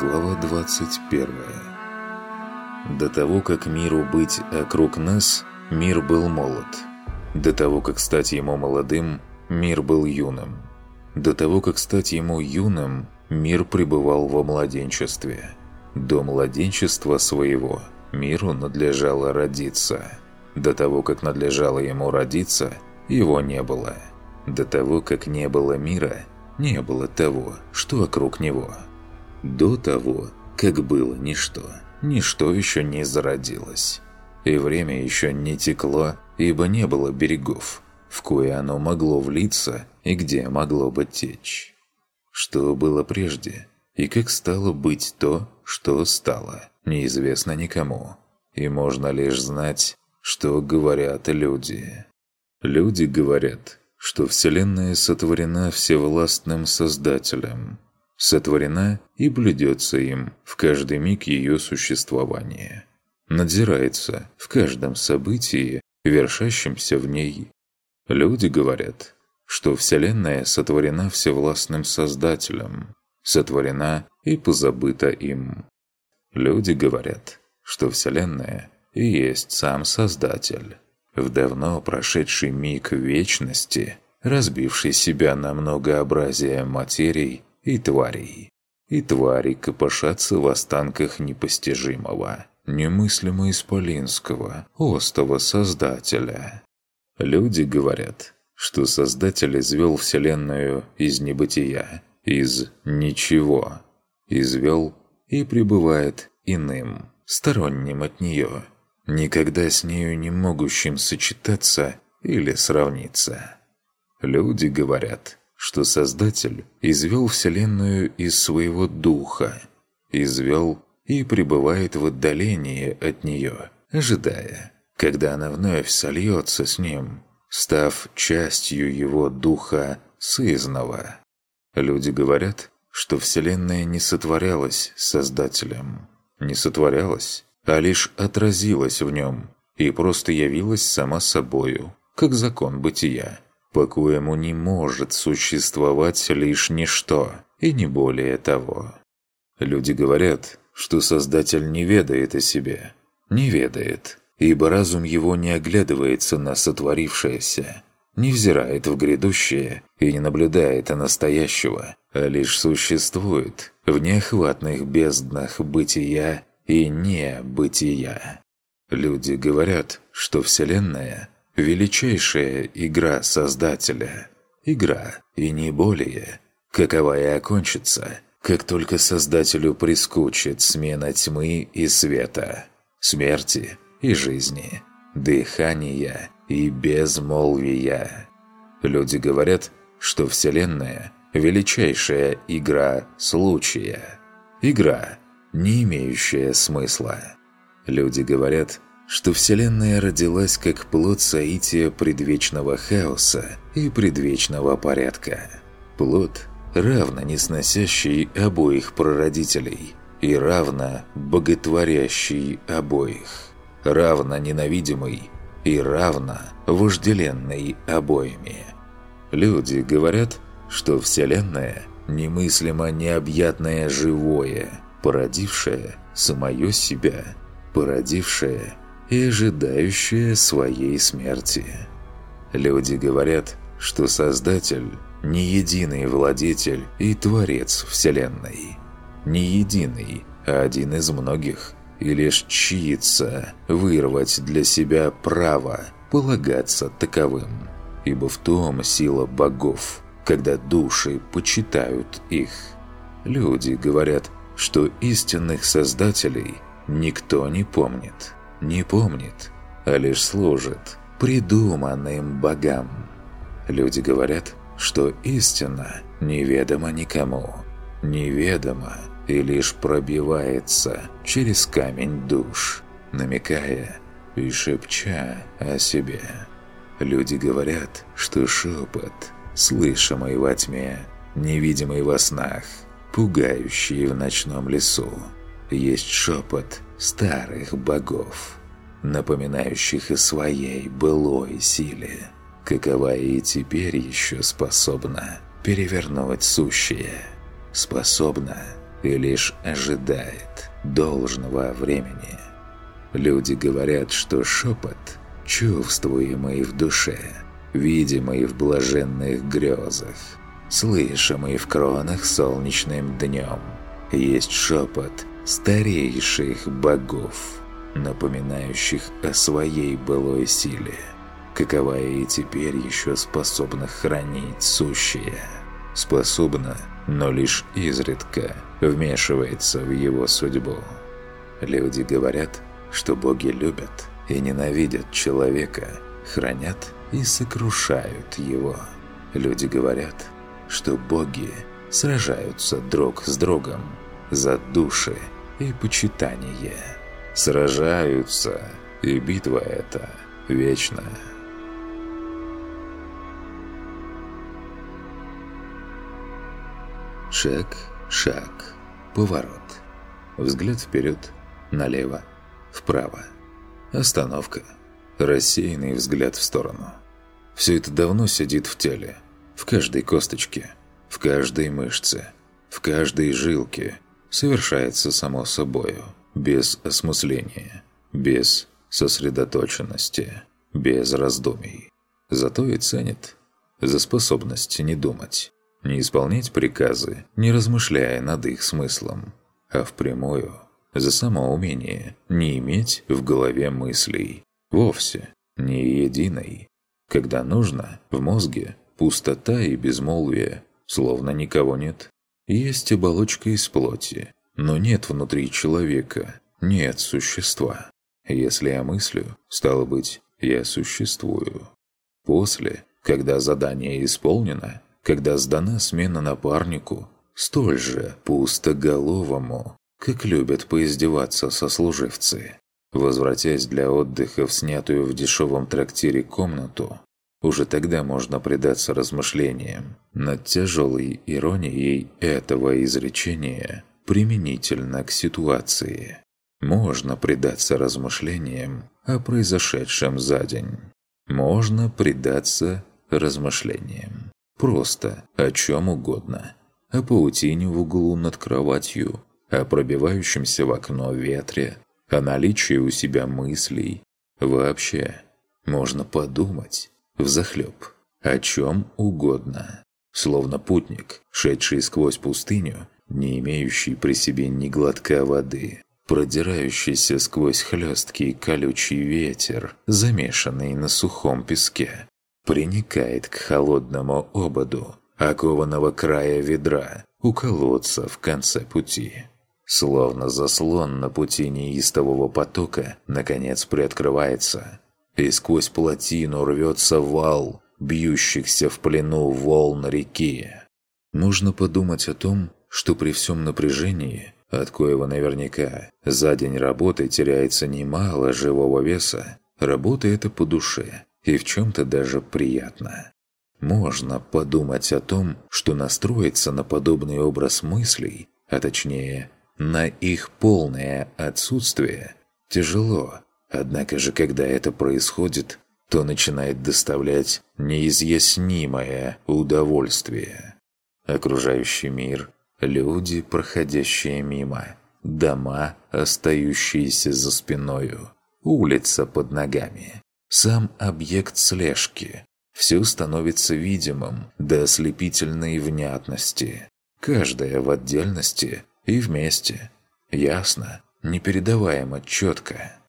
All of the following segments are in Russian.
Глава 21 До того, как миру быть округ нас, мир был молод. До того, как стать ему молодым, мир был юным. До того, как стать ему юным, мир пребывал во младенчестве. До младенчества своего миру надлежало родиться. До того, как надлежало ему родиться, его не было. До того, как не было мира, не было того, что вокруг него – до того, как было ничто, ничто еще не зародилось. И время еще не текло, ибо не было берегов, в кое оно могло влиться и где могло бы течь. Что было прежде, и как стало быть то, что стало, неизвестно никому. И можно лишь знать, что говорят люди. Люди говорят, что Вселенная сотворена Всевластным Создателем – сотворена и блюдется им в каждый миг ее существования. Надзирается в каждом событии, вершащемся в ней. Люди говорят, что Вселенная сотворена Всевластным Создателем, сотворена и позабыта им. Люди говорят, что Вселенная и есть сам Создатель. В давно прошедший миг вечности, разбивший себя на многообразие материй, и тварей. И твари копошатся в останках непостижимого, немыслимо исполинского, остого Создателя. Люди говорят, что Создатель извел Вселенную из небытия, из ничего, извел и пребывает иным, сторонним от нее, никогда с нею не могущим сочетаться или сравниться. Люди говорят, что Создатель извел Вселенную из своего духа, извел и пребывает в отдалении от нее, ожидая, когда она вновь сольется с ним, став частью его духа сызного. Люди говорят, что Вселенная не сотворялась Создателем, не сотворялась, а лишь отразилась в нем и просто явилась сама собою, как закон бытия по-коему не может существовать лишь ничто, и не более того. Люди говорят, что Создатель не ведает о себе. Не ведает, ибо разум его не оглядывается на сотворившееся, не взирает в грядущее и не наблюдает о настоящего, а лишь существует в неохватных безднах бытия и небытия. Люди говорят, что Вселенная величайшая игра Создателя. Игра, и не более, какова и окончится, как только Создателю прискучит смена тьмы и света, смерти и жизни, дыхания и безмолвия. Люди говорят, что Вселенная – величайшая игра случая. Игра, не имеющая смысла. Люди говорят – что Вселенная родилась как плод соития предвечного хаоса и предвечного порядка. Плод, равно не сносящий обоих прародителей и равно боготворящий обоих, равно ненавидимый и равно вожделенный обоими. Люди говорят, что Вселенная немыслимо необъятное живое, породившее самое себя, породившее и ожидающая своей смерти. Люди говорят, что Создатель – не единый владетель и творец Вселенной. Не единый, а один из многих, и лишь чьится вырвать для себя право полагаться таковым. Ибо в том сила богов, когда души почитают их. Люди говорят, что истинных создателей никто не помнит не помнит, а лишь служит придуманным богам. Люди говорят, что истина неведома никому, неведома и лишь пробивается через камень душ, намекая и шепча о себе. Люди говорят, что шепот, слышимый во тьме, невидимый во снах, пугающий в ночном лесу, есть шепот старых богов, напоминающих о своей былой силе, какова и теперь еще способна перевернуть сущее, способна и лишь ожидает должного времени. Люди говорят, что шепот, чувствуемый в душе, видимый в блаженных грезах, слышимый в кронах солнечным днем, есть шепот старейших богов, напоминающих о своей былой силе, каковая и теперь еще способна хранить сущее, способна, но лишь изредка вмешивается в его судьбу. Люди говорят – что боги любят и ненавидят человека, хранят и сокрушают его. Люди говорят, что боги сражаются друг с другом за души и почитание. Сражаются, и битва эта вечна. Шаг, шаг, поворот. Взгляд вперед, налево, вправо. Остановка. Рассеянный взгляд в сторону. Все это давно сидит в теле. В каждой косточке, в каждой мышце, в каждой жилке. Совершается само собою, без осмысления, без сосредоточенности, без раздумий. Зато и ценит за способность не думать, не исполнять приказы, не размышляя над их смыслом, а впрямую – за само умение не иметь в голове мыслей. Вовсе, ни единой. Когда нужно, в мозге пустота и безмолвие, словно никого нет. Есть оболочка из плоти, но нет внутри человека, нет существа. Если я мыслю, стало быть, я существую. После, когда задание исполнено, когда сдана смена напарнику, столь же пустоголовому как любят поиздеваться сослуживцы. Возвратясь для отдыха в снятую в дешевом трактире комнату, уже тогда можно предаться размышлениям над тяжелой иронией этого изречения применительно к ситуации. Можно предаться размышлениям о произошедшем за день. Можно предаться размышлениям. Просто о чем угодно. О паутине в углу над кроватью, о пробивающемся в окно ветре, о наличии у себя мыслей. Вообще, можно подумать, взахлеб, о чем угодно. Словно путник, шедший сквозь пустыню, не имеющий при себе ни глотка воды, продирающийся сквозь хлесткий колючий ветер, замешанный на сухом песке, приникает к холодному ободу, окованного края ведра, у колодца в конце пути. Словно заслон на пути неистового потока, наконец приоткрывается, и сквозь плотину рвется вал, бьющихся в плену волн реки. Нужно подумать о том, что при всем напряжении, от коего наверняка за день работы теряется немало живого веса, работа эта по душе и в чем-то даже приятно. Можно подумать о том, что настроиться на подобный образ мыслей, а точнее на их полное отсутствие тяжело. Однако же, когда это происходит, то начинает доставлять неизъяснимое удовольствие. Окружающий мир, люди, проходящие мимо, дома, остающиеся за спиною, улица под ногами, сам объект слежки – все становится видимым до ослепительной внятности. Каждая в отдельности и вместе. Ясно, непередаваемо четко.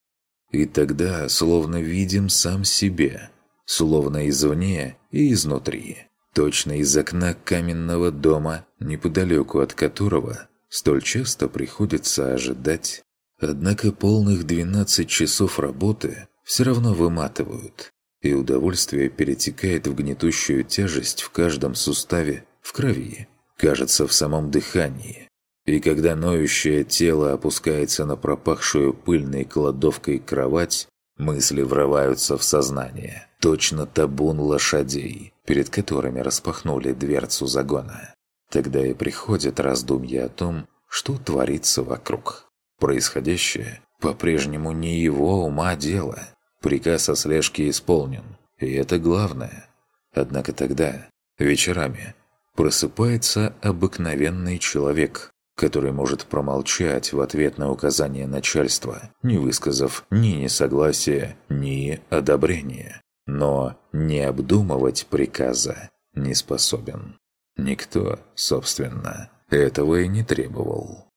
И тогда словно видим сам себе, словно извне и изнутри. Точно из окна каменного дома, неподалеку от которого столь часто приходится ожидать. Однако полных 12 часов работы все равно выматывают, и удовольствие перетекает в гнетущую тяжесть в каждом суставе, в крови, кажется, в самом дыхании. И когда ноющее тело опускается на пропахшую пыльной кладовкой кровать, мысли врываются в сознание. Точно табун лошадей, перед которыми распахнули дверцу загона. Тогда и приходит раздумье о том, что творится вокруг. Происходящее по-прежнему не его ума дело. Приказ о слежке исполнен, и это главное. Однако тогда, вечерами, просыпается обыкновенный человек, который может промолчать в ответ на указание начальства, не высказав ни несогласия, ни одобрения, но не обдумывать приказа не способен. Никто, собственно, этого и не требовал.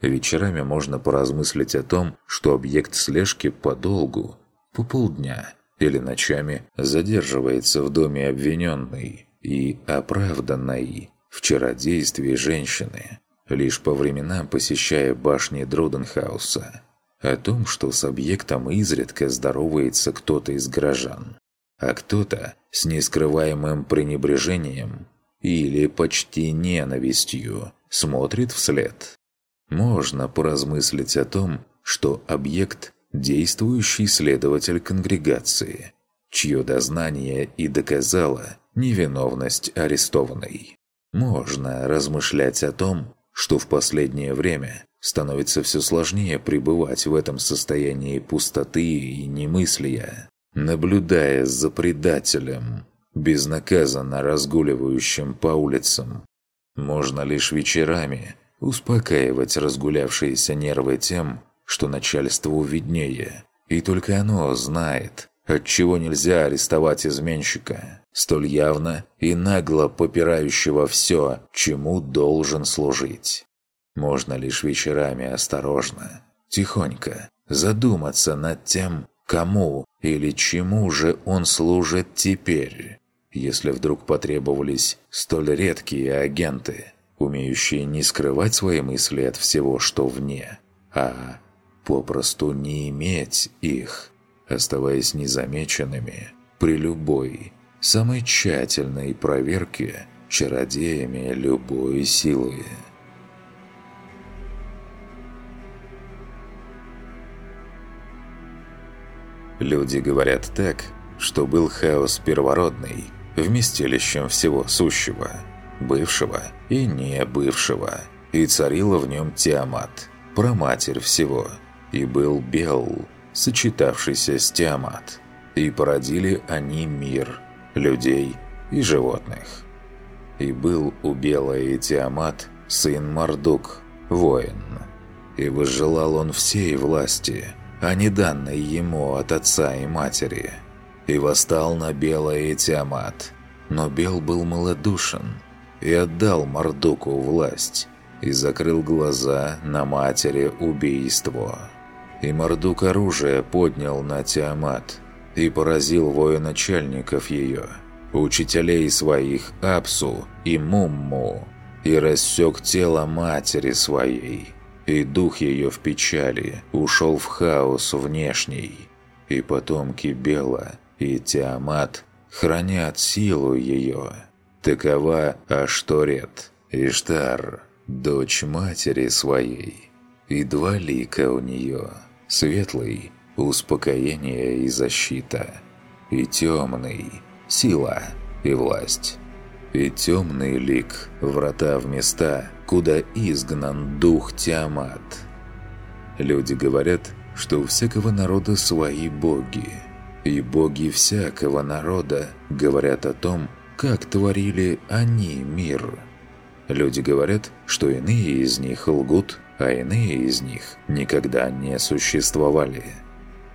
Вечерами можно поразмыслить о том, что объект слежки подолгу, по полдня или ночами задерживается в доме обвиненной и оправданной в чародействе женщины, лишь по временам посещая башни Друденхауса. О том, что с объектом изредка здоровается кто-то из горожан, а кто-то с нескрываемым пренебрежением или почти ненавистью смотрит вслед. Можно поразмыслить о том, что объект – действующий следователь конгрегации, чье дознание и доказало невиновность арестованной. Можно размышлять о том, что в последнее время становится все сложнее пребывать в этом состоянии пустоты и немыслия, наблюдая за предателем, безнаказанно разгуливающим по улицам. Можно лишь вечерами успокаивать разгулявшиеся нервы тем, что начальству виднее, и только оно знает, отчего нельзя арестовать изменщика, столь явно и нагло попирающего все, чему должен служить. Можно лишь вечерами осторожно, тихонько задуматься над тем, кому или чему же он служит теперь, если вдруг потребовались столь редкие агенты, умеющие не скрывать свои мысли от всего, что вне, а попросту не иметь их, оставаясь незамеченными при любой, самой тщательной проверке чародеями любой силы. Люди говорят так, что был хаос первородный, вместилищем всего сущего, бывшего и не бывшего, и царила в нем Тиамат, проматерь всего, и был бел, сочетавшийся с Тиамат, и породили они мир, людей и животных. И был у Бела и Тиамат сын Мардук, воин, и возжелал он всей власти – а не данной ему от отца и матери. И восстал на Бела и Тиамат. Но Бел был малодушен и отдал Мордуку власть, и закрыл глаза на матери убийство. И Мордук оружие поднял на Тиамат и поразил военачальников ее, учителей своих Апсу и Мумму, и рассек тело матери своей, и дух ее в печали ушел в хаос внешний, и потомки Бела и Тиамат хранят силу ее. Такова Ашторет, Иштар, дочь матери своей, и два лика у нее, светлый – успокоение и защита, и темный – сила и власть, и темный лик – врата в места – куда изгнан дух Тиамат. Люди говорят, что у всякого народа свои боги. И боги всякого народа говорят о том, как творили они мир. Люди говорят, что иные из них лгут, а иные из них никогда не существовали.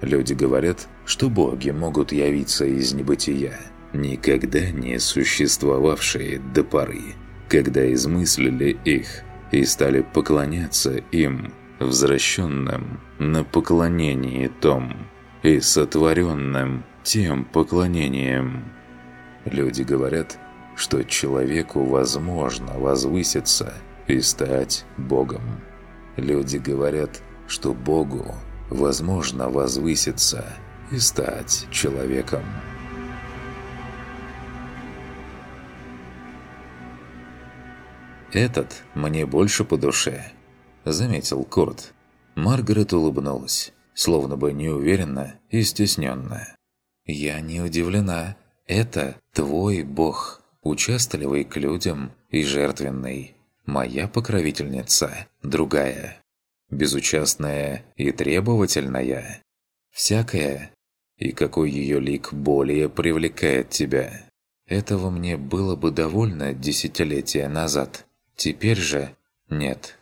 Люди говорят, что боги могут явиться из небытия, никогда не существовавшие до поры когда измыслили их и стали поклоняться им, возвращенным на поклонении том и сотворенным тем поклонением. Люди говорят, что человеку возможно возвыситься и стать Богом. Люди говорят, что Богу возможно возвыситься и стать человеком. «Этот мне больше по душе», – заметил Курт. Маргарет улыбнулась, словно бы неуверенно и стесненно. «Я не удивлена. Это твой бог, участливый к людям и жертвенный. Моя покровительница, другая. Безучастная и требовательная. Всякая. И какой ее лик более привлекает тебя?» Этого мне было бы довольно десятилетия назад. Теперь же нет.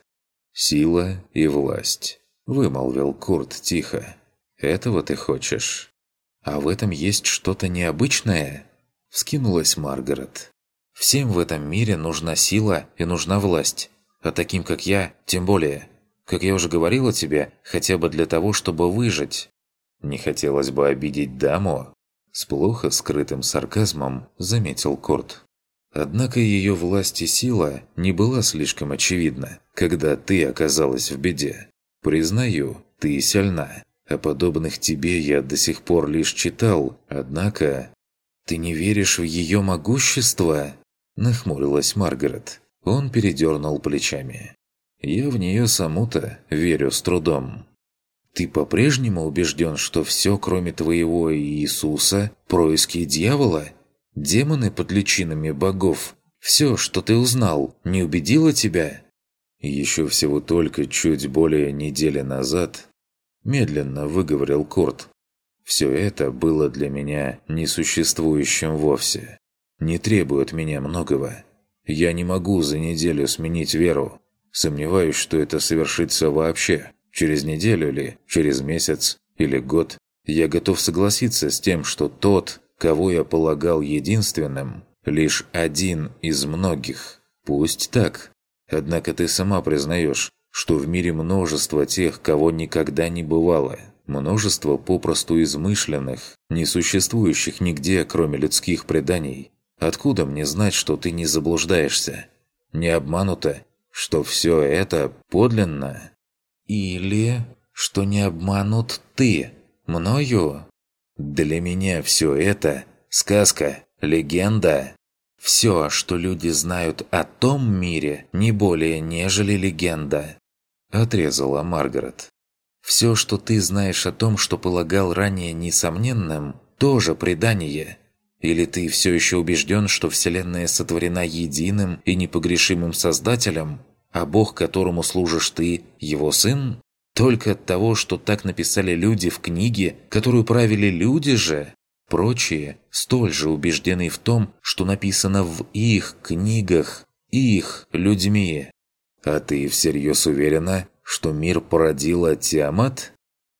«Сила и власть», – вымолвил Курт тихо. «Этого ты хочешь?» «А в этом есть что-то необычное?» – вскинулась Маргарет. «Всем в этом мире нужна сила и нужна власть, а таким, как я, тем более. Как я уже говорила тебе, хотя бы для того, чтобы выжить. Не хотелось бы обидеть даму?» С плохо скрытым сарказмом заметил Корт. Однако ее власть и сила не была слишком очевидна, когда ты оказалась в беде. Признаю, ты сильна. О подобных тебе я до сих пор лишь читал, однако... «Ты не веришь в ее могущество?» Нахмурилась Маргарет. Он передернул плечами. «Я в нее саму-то верю с трудом. Ты по-прежнему убежден, что все, кроме твоего Иисуса, происки дьявола? Демоны под личинами богов? Все, что ты узнал, не убедило тебя?» Еще всего только чуть более недели назад медленно выговорил Курт. Все это было для меня несуществующим вовсе. Не требует меня многого. Я не могу за неделю сменить веру. Сомневаюсь, что это совершится вообще. Через неделю ли, через месяц или год. Я готов согласиться с тем, что тот, кого я полагал единственным, лишь один из многих. Пусть так. Однако ты сама признаешь, что в мире множество тех, кого никогда не бывало. Множество попросту измышленных, не существующих нигде, кроме людских преданий. Откуда мне знать, что ты не заблуждаешься? Не обманута? Что все это подлинно? Или что не обманут ты мною? Для меня все это – сказка, легенда. Все, что люди знают о том мире, не более нежели легенда. Отрезала Маргарет. Все, что ты знаешь о том, что полагал ранее несомненным, тоже предание. Или ты все еще убежден, что Вселенная сотворена единым и непогрешимым Создателем, а Бог, которому служишь ты, его сын? Только от того, что так написали люди в книге, которую правили люди же? Прочие столь же убеждены в том, что написано в их книгах, их людьми. А ты всерьез уверена, что мир породила Тиамат?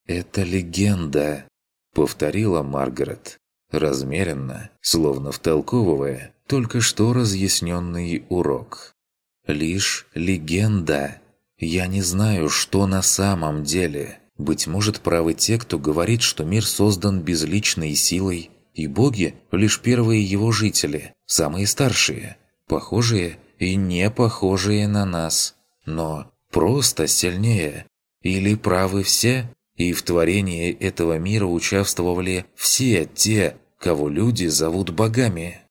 Это легенда, повторила Маргарет, размеренно, словно втолковывая только что разъясненный урок. Лишь легенда. Я не знаю, что на самом деле. Быть может, правы те, кто говорит, что мир создан безличной силой, и боги – лишь первые его жители, самые старшие, похожие и не похожие на нас, но просто сильнее. Или правы все, и в творении этого мира участвовали все те, кого люди зовут богами.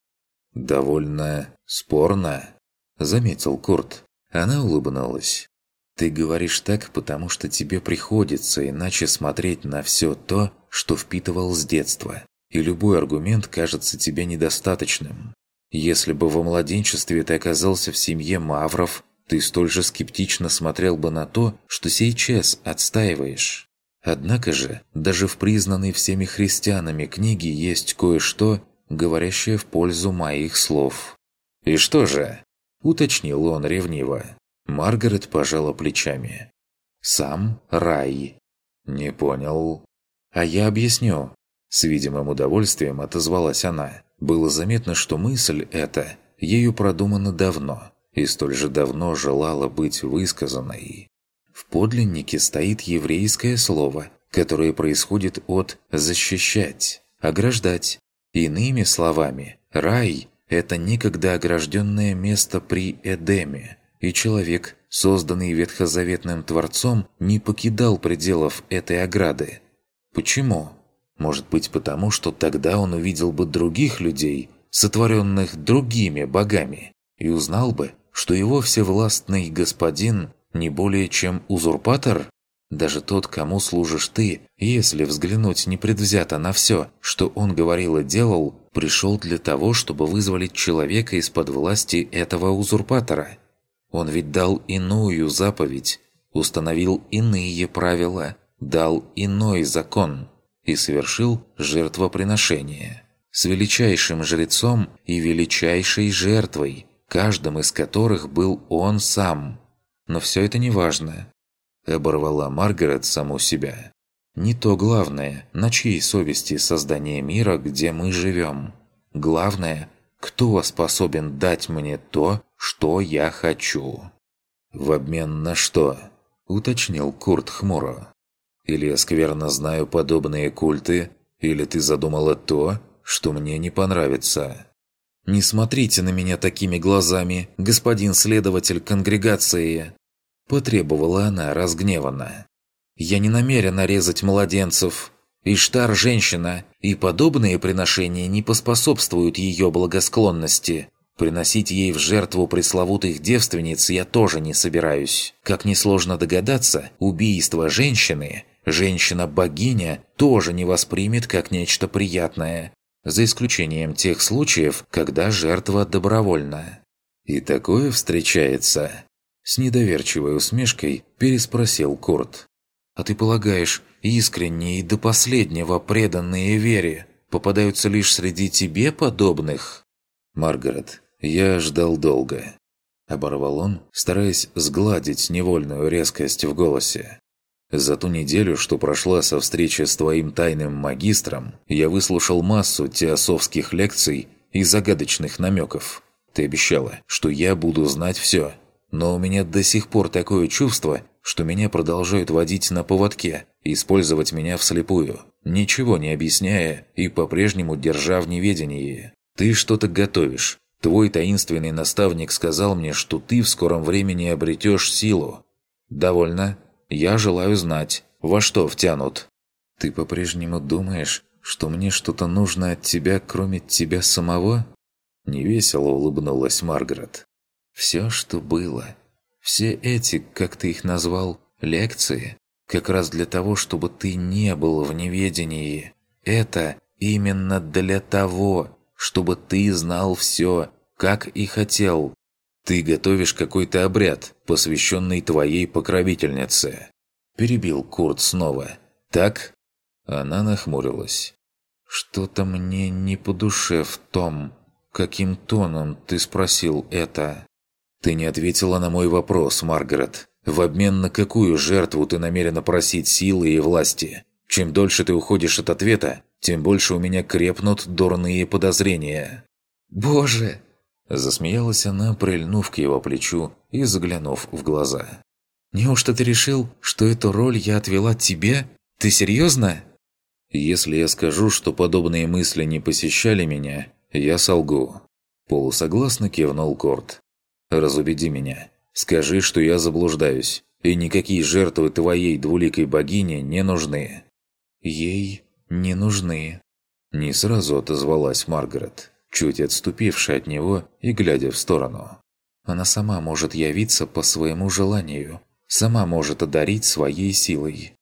«Довольно спорно», – заметил Курт. Она улыбнулась. Ты говоришь так, потому что тебе приходится иначе смотреть на все то, что впитывал с детства. И любой аргумент кажется тебе недостаточным. Если бы во младенчестве ты оказался в семье мавров, ты столь же скептично смотрел бы на то, что сейчас отстаиваешь. Однако же, даже в признанной всеми христианами книге есть кое-что, говорящее в пользу моих слов. «И что же?» – уточнил он ревниво. Маргарет пожала плечами. «Сам рай». «Не понял». «А я объясню». С видимым удовольствием отозвалась она. Было заметно, что мысль эта ею продумана давно и столь же давно желала быть высказанной. В подлиннике стоит еврейское слово, которое происходит от «защищать», «ограждать». Иными словами, рай – это некогда огражденное место при Эдеме – и человек, созданный ветхозаветным Творцом, не покидал пределов этой ограды. Почему? Может быть потому, что тогда он увидел бы других людей, сотворенных другими богами, и узнал бы, что его всевластный господин не более чем узурпатор? Даже тот, кому служишь ты, если взглянуть непредвзято на все, что он говорил и делал, пришел для того, чтобы вызволить человека из-под власти этого узурпатора – он ведь дал иную заповедь, установил иные правила, дал иной закон и совершил жертвоприношение. С величайшим жрецом и величайшей жертвой, каждым из которых был он сам. Но все это не важно. Оборвала Маргарет саму себя. Не то главное, на чьей совести создание мира, где мы живем. Главное, кто способен дать мне то, что я хочу. «В обмен на что?» – уточнил Курт хмуро. «Или я скверно знаю подобные культы, или ты задумала то, что мне не понравится?» «Не смотрите на меня такими глазами, господин следователь конгрегации!» Потребовала она разгневанно. «Я не намерена резать младенцев. Иштар – женщина, и подобные приношения не поспособствуют ее благосклонности. Приносить ей в жертву пресловутых девственниц я тоже не собираюсь. Как несложно догадаться, убийство женщины, женщина-богиня, тоже не воспримет как нечто приятное. За исключением тех случаев, когда жертва добровольна. «И такое встречается?» С недоверчивой усмешкой переспросил Курт. «А ты полагаешь, искренние и до последнего преданные вере попадаются лишь среди тебе подобных?» «Маргарет, я ждал долго. Оборвал он, стараясь сгладить невольную резкость в голосе. За ту неделю, что прошла со встречи с твоим тайным магистром, я выслушал массу теософских лекций и загадочных намеков. Ты обещала, что я буду знать все. Но у меня до сих пор такое чувство, что меня продолжают водить на поводке, использовать меня вслепую, ничего не объясняя и по-прежнему держа в неведении. Ты что-то готовишь, Твой таинственный наставник сказал мне, что ты в скором времени обретешь силу. Довольно. Я желаю знать, во что втянут. Ты по-прежнему думаешь, что мне что-то нужно от тебя, кроме тебя самого? Невесело улыбнулась Маргарет. Все, что было. Все эти, как ты их назвал, лекции, как раз для того, чтобы ты не был в неведении. Это именно для того, чтобы ты знал все, как и хотел. Ты готовишь какой-то обряд, посвященный твоей покровительнице. Перебил Курт снова. Так? Она нахмурилась. Что-то мне не по душе в том, каким тоном ты спросил это. Ты не ответила на мой вопрос, Маргарет. В обмен на какую жертву ты намерена просить силы и власти? Чем дольше ты уходишь от ответа, тем больше у меня крепнут дурные подозрения». «Боже!» Засмеялась она, прильнув к его плечу и заглянув в глаза. «Неужто ты решил, что эту роль я отвела тебе? Ты серьезно?» «Если я скажу, что подобные мысли не посещали меня, я солгу». Полусогласно кивнул Корт. «Разубеди меня. Скажи, что я заблуждаюсь, и никакие жертвы твоей двуликой богини не нужны». «Ей не нужны». Не сразу отозвалась Маргарет, чуть отступившая от него и глядя в сторону. «Она сама может явиться по своему желанию, сама может одарить своей силой».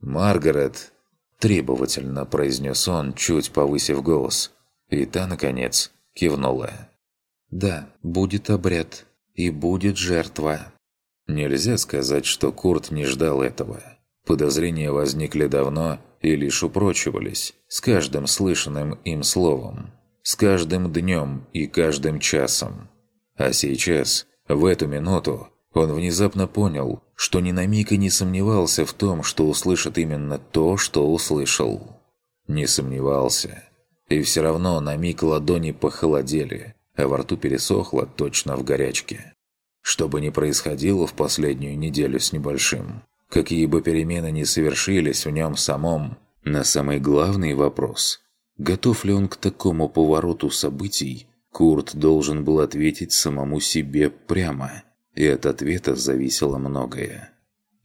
«Маргарет!» – требовательно произнес он, чуть повысив голос. И та, наконец, кивнула. «Да, будет обряд, и будет жертва». Нельзя сказать, что Курт не ждал этого. Подозрения возникли давно и лишь упрочивались с каждым слышанным им словом, с каждым днем и каждым часом. А сейчас, в эту минуту, он внезапно понял, что ни на миг и не сомневался в том, что услышит именно то, что услышал. Не сомневался. И все равно на миг ладони похолодели, а во рту пересохло точно в горячке. Что бы ни происходило в последнюю неделю с небольшим, какие бы перемены ни совершились в нем самом, на самый главный вопрос – готов ли он к такому повороту событий, Курт должен был ответить самому себе прямо, и от ответа зависело многое.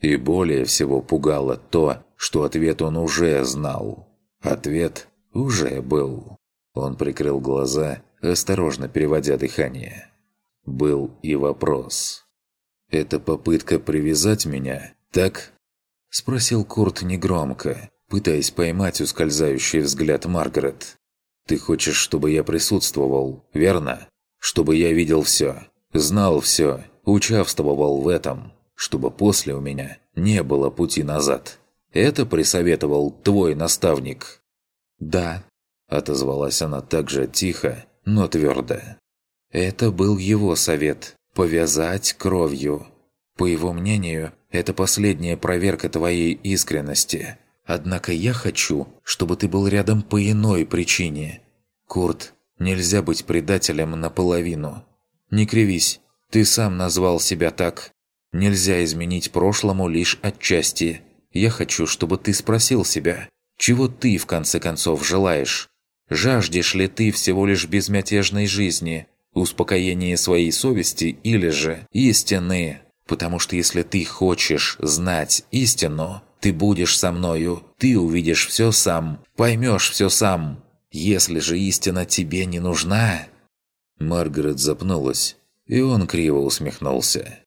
И более всего пугало то, что ответ он уже знал. Ответ уже был. Он прикрыл глаза, осторожно переводя дыхание. Был и вопрос. «Это попытка привязать меня так?» Спросил Курт негромко, пытаясь поймать ускользающий взгляд Маргарет. «Ты хочешь, чтобы я присутствовал, верно? Чтобы я видел все, знал все, участвовал в этом, чтобы после у меня не было пути назад. Это присоветовал твой наставник?» «Да», – отозвалась она так же тихо, но твердо. «Это был его совет – повязать кровью. По его мнению, это последняя проверка твоей искренности. Однако я хочу, чтобы ты был рядом по иной причине. Курт, нельзя быть предателем наполовину. Не кривись, ты сам назвал себя так. Нельзя изменить прошлому лишь отчасти. Я хочу, чтобы ты спросил себя, чего ты в конце концов желаешь? Жаждешь ли ты всего лишь безмятежной жизни, успокоения своей совести или же истины? Потому что если ты хочешь знать истину, ты будешь со мною, ты увидишь все сам, поймешь все сам. Если же истина тебе не нужна...» Маргарет запнулась, и он криво усмехнулся.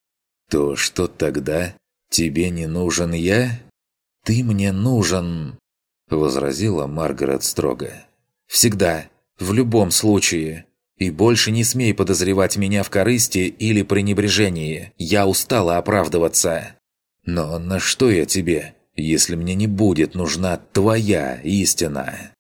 «То что тогда? Тебе не нужен я?» «Ты мне нужен...» Возразила Маргарет строго. «Всегда. В любом случае. И больше не смей подозревать меня в корысти или пренебрежении. Я устала оправдываться. Но на что я тебе, если мне не будет нужна твоя истина?»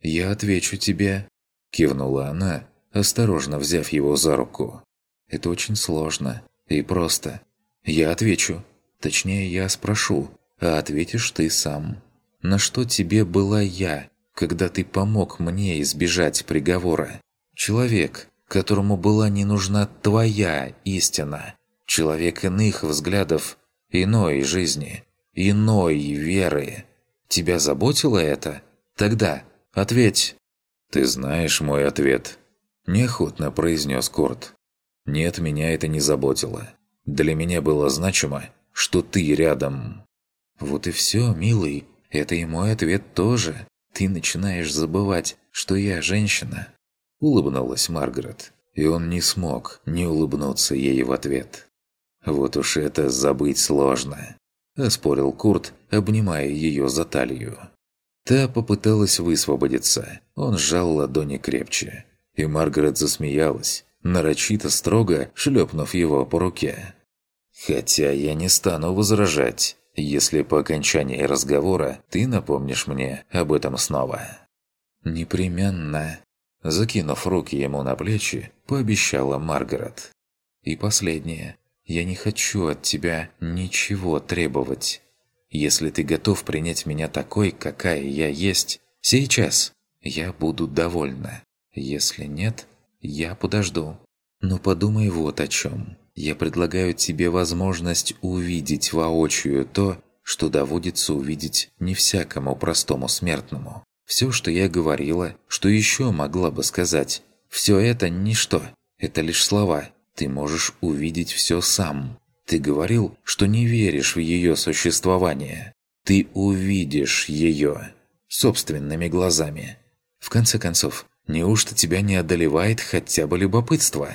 «Я отвечу тебе», – кивнула она, осторожно взяв его за руку. «Это очень сложно и просто. Я отвечу. Точнее, я спрошу, а ответишь ты сам. На что тебе была я, когда ты помог мне избежать приговора? Человек, которому была не нужна твоя истина. Человек иных взглядов, иной жизни, иной веры. Тебя заботило это? Тогда ответь. «Ты знаешь мой ответ», – неохотно произнес Корт. «Нет, меня это не заботило. Для меня было значимо, что ты рядом». «Вот и все, милый. Это и мой ответ тоже. Ты начинаешь забывать, что я женщина». Улыбнулась Маргарет, и он не смог не улыбнуться ей в ответ. «Вот уж это забыть сложно», – оспорил Курт, обнимая ее за талию. Та попыталась высвободиться. Он сжал ладони крепче. И Маргарет засмеялась, нарочито строго шлепнув его по руке. «Хотя я не стану возражать если по окончании разговора ты напомнишь мне об этом снова». «Непременно», – закинув руки ему на плечи, пообещала Маргарет. «И последнее. Я не хочу от тебя ничего требовать. Если ты готов принять меня такой, какая я есть, сейчас я буду довольна. Если нет, я подожду. Но подумай вот о чем. Я предлагаю тебе возможность увидеть воочию то, что доводится увидеть не всякому простому смертному. Все, что я говорила, что еще могла бы сказать, все это ничто, это лишь слова. Ты можешь увидеть все сам. Ты говорил, что не веришь в ее существование. Ты увидишь ее собственными глазами. В конце концов, неужто тебя не одолевает хотя бы любопытство?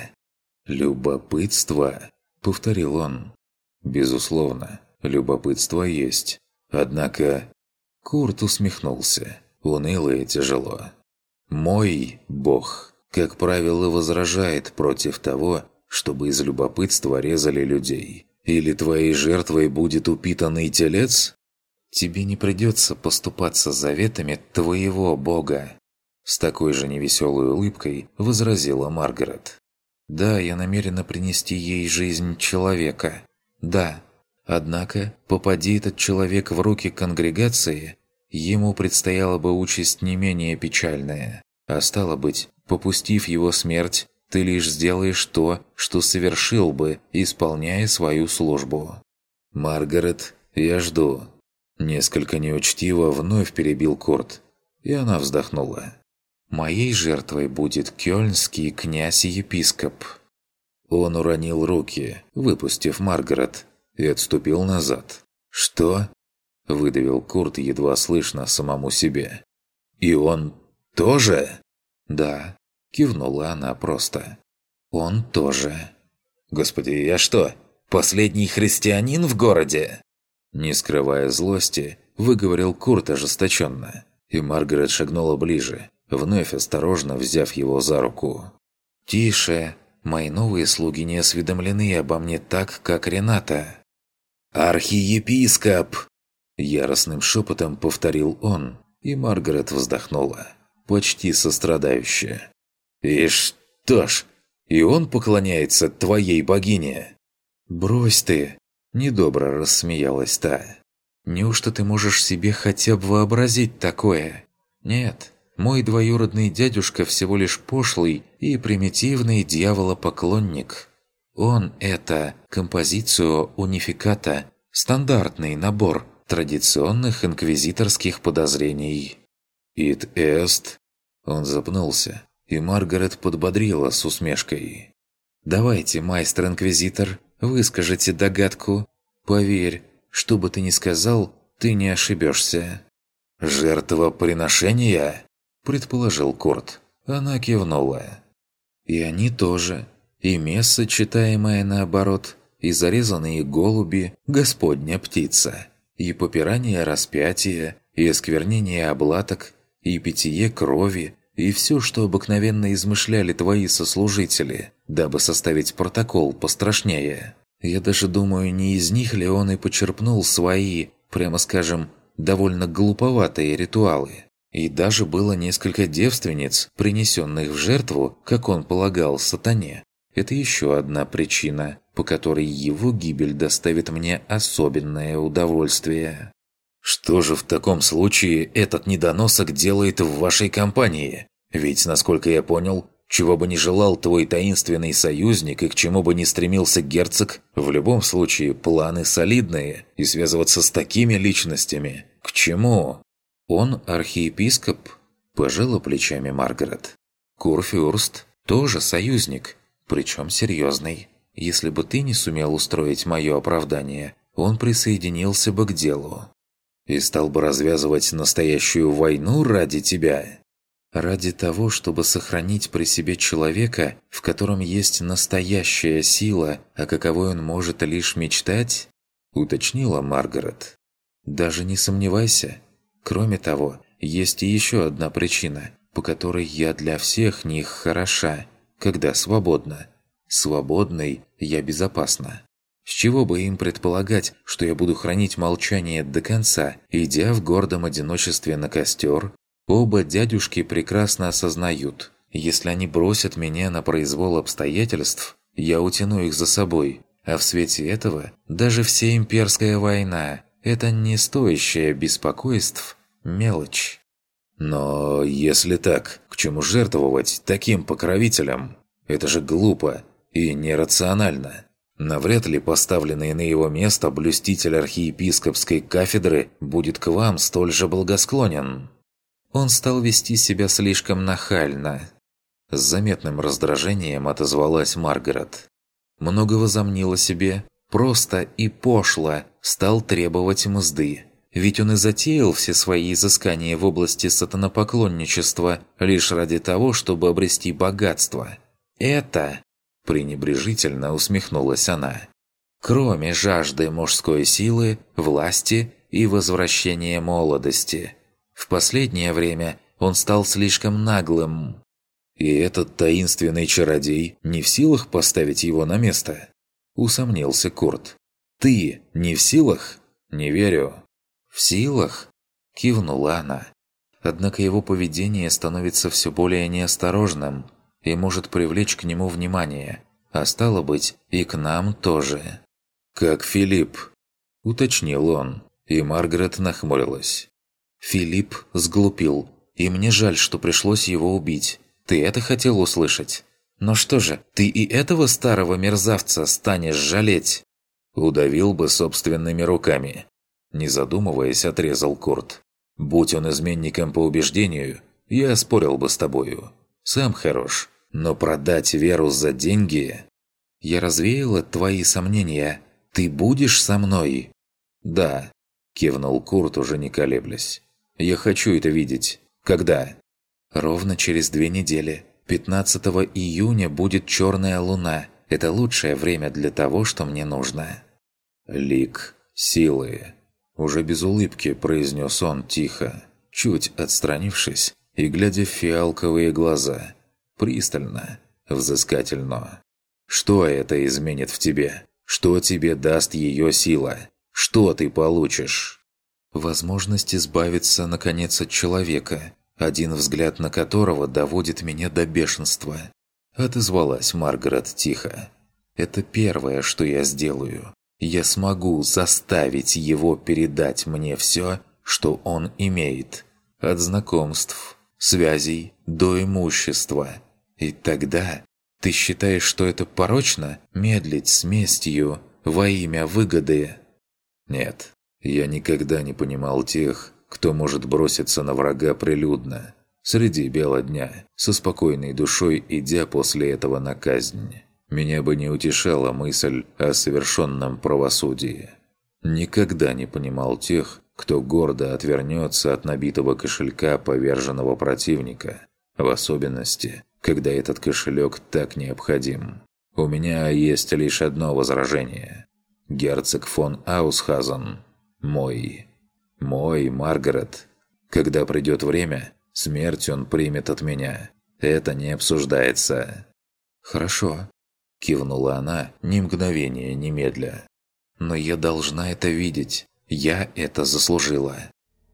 «Любопытство», — повторил он. «Безусловно, любопытство есть. Однако...» Курт усмехнулся, уныло и тяжело. «Мой бог, как правило, возражает против того, чтобы из любопытства резали людей. Или твоей жертвой будет упитанный телец?» «Тебе не придется поступаться заветами твоего бога», с такой же невеселой улыбкой возразила Маргарет. Да, я намерена принести ей жизнь человека. Да. Однако, попади этот человек в руки конгрегации, ему предстояла бы участь не менее печальная. А стало быть, попустив его смерть, ты лишь сделаешь то, что совершил бы, исполняя свою службу. «Маргарет, я жду». Несколько неучтиво вновь перебил Корт, и она вздохнула. Моей жертвой будет кёльнский князь-епископ». Он уронил руки, выпустив Маргарет, и отступил назад. «Что?» – выдавил Курт едва слышно самому себе. «И он тоже?» «Да», – кивнула она просто. «Он тоже». «Господи, я что, последний христианин в городе?» Не скрывая злости, выговорил Курт ожесточенно, и Маргарет шагнула ближе, вновь осторожно взяв его за руку. «Тише! Мои новые слуги не осведомлены обо мне так, как Рената». «Архиепископ!» Яростным шепотом повторил он, и Маргарет вздохнула, почти сострадающе. «И что ж, и он поклоняется твоей богине?» «Брось ты!» Недобро рассмеялась та. «Неужто ты можешь себе хотя бы вообразить такое?» «Нет, мой двоюродный дядюшка всего лишь пошлый и примитивный дьяволопоклонник. Он – это композицию унификата, стандартный набор традиционных инквизиторских подозрений». «Ит эст?» Он запнулся, и Маргарет подбодрила с усмешкой. «Давайте, майстер-инквизитор, выскажите догадку. Поверь, что бы ты ни сказал, ты не ошибешься». «Жертвоприношение?» – предположил Корт. Она кивнула. «И они тоже. И месса, читаемое наоборот, и зарезанные голуби – Господня птица, и попирание распятия, и осквернение облаток, и питье крови, и все, что обыкновенно измышляли твои сослужители, дабы составить протокол пострашнее. Я даже думаю, не из них ли он и почерпнул свои, прямо скажем, довольно глуповатые ритуалы. И даже было несколько девственниц, принесенных в жертву, как он полагал, сатане. Это еще одна причина, по которой его гибель доставит мне особенное удовольствие. Что же в таком случае этот недоносок делает в вашей компании? Ведь, насколько я понял, чего бы ни желал твой таинственный союзник и к чему бы ни стремился герцог, в любом случае планы солидные, и связываться с такими личностями – к чему? Он архиепископ, пожала плечами Маргарет. Курфюрст тоже союзник, причем серьезный. Если бы ты не сумел устроить мое оправдание, он присоединился бы к делу. И стал бы развязывать настоящую войну ради тебя? Ради того, чтобы сохранить при себе человека, в котором есть настоящая сила, а каковой он может лишь мечтать, уточнила Маргарет. Даже не сомневайся. Кроме того, есть и еще одна причина, по которой я для всех них хороша, когда свободна. Свободной я безопасна. С чего бы им предполагать, что я буду хранить молчание до конца, идя в гордом одиночестве на костер, Оба дядюшки прекрасно осознают, если они бросят меня на произвол обстоятельств, я утяну их за собой, а в свете этого даже вся имперская война – это не стоящее беспокойств мелочь. Но если так, к чему жертвовать таким покровителям? Это же глупо и нерационально. Навряд ли поставленный на его место блюститель архиепископской кафедры будет к вам столь же благосклонен. Он стал вести себя слишком нахально. С заметным раздражением отозвалась Маргарет. Много возомнила себе, просто и пошло стал требовать мзды. Ведь он и затеял все свои изыскания в области сатанопоклонничества лишь ради того, чтобы обрести богатство. Это, пренебрежительно усмехнулась она, кроме жажды мужской силы, власти и возвращения молодости – в последнее время он стал слишком наглым. И этот таинственный чародей не в силах поставить его на место? Усомнился Курт. Ты не в силах? Не верю. В силах? Кивнула она. Однако его поведение становится все более неосторожным и может привлечь к нему внимание, а стало быть, и к нам тоже. «Как Филипп», – уточнил он, и Маргарет нахмурилась. Филипп сглупил, и мне жаль, что пришлось его убить. Ты это хотел услышать? Но что же, ты и этого старого мерзавца станешь жалеть?» Удавил бы собственными руками. Не задумываясь, отрезал Курт. «Будь он изменником по убеждению, я спорил бы с тобою. Сам хорош, но продать веру за деньги...» «Я развеяла твои сомнения. Ты будешь со мной?» «Да», – кивнул Курт, уже не колеблясь. Я хочу это видеть. Когда? Ровно через две недели. 15 июня будет черная луна. Это лучшее время для того, что мне нужно. Лик силы. Уже без улыбки произнес он тихо, чуть отстранившись и глядя в фиалковые глаза. Пристально, взыскательно. Что это изменит в тебе? Что тебе даст ее сила? Что ты получишь? возможность избавиться, наконец, от человека, один взгляд на которого доводит меня до бешенства. Отозвалась Маргарет тихо. «Это первое, что я сделаю. я смогу заставить его передать мне все, что он имеет. От знакомств, связей до имущества. И тогда ты считаешь, что это порочно медлить с местью во имя выгоды? Нет, я никогда не понимал тех, кто может броситься на врага прилюдно, среди бела дня, со спокойной душой идя после этого на казнь. Меня бы не утешала мысль о совершенном правосудии. Никогда не понимал тех, кто гордо отвернется от набитого кошелька поверженного противника, в особенности, когда этот кошелек так необходим. У меня есть лишь одно возражение. Герцог фон Аусхазен мой. Мой, Маргарет. Когда придет время, смерть он примет от меня. Это не обсуждается. Хорошо. Кивнула она ни мгновения немедля. Но я должна это видеть. Я это заслужила.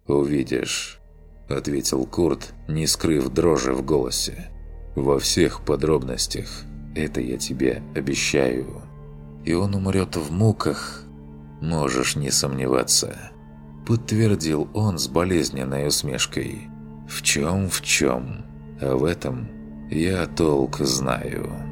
Увидишь. Ответил Курт, не скрыв дрожи в голосе. Во всех подробностях. Это я тебе обещаю. И он умрет в муках. Можешь не сомневаться. Подтвердил он с болезненной усмешкой. В чем в чем, а в этом я толк знаю».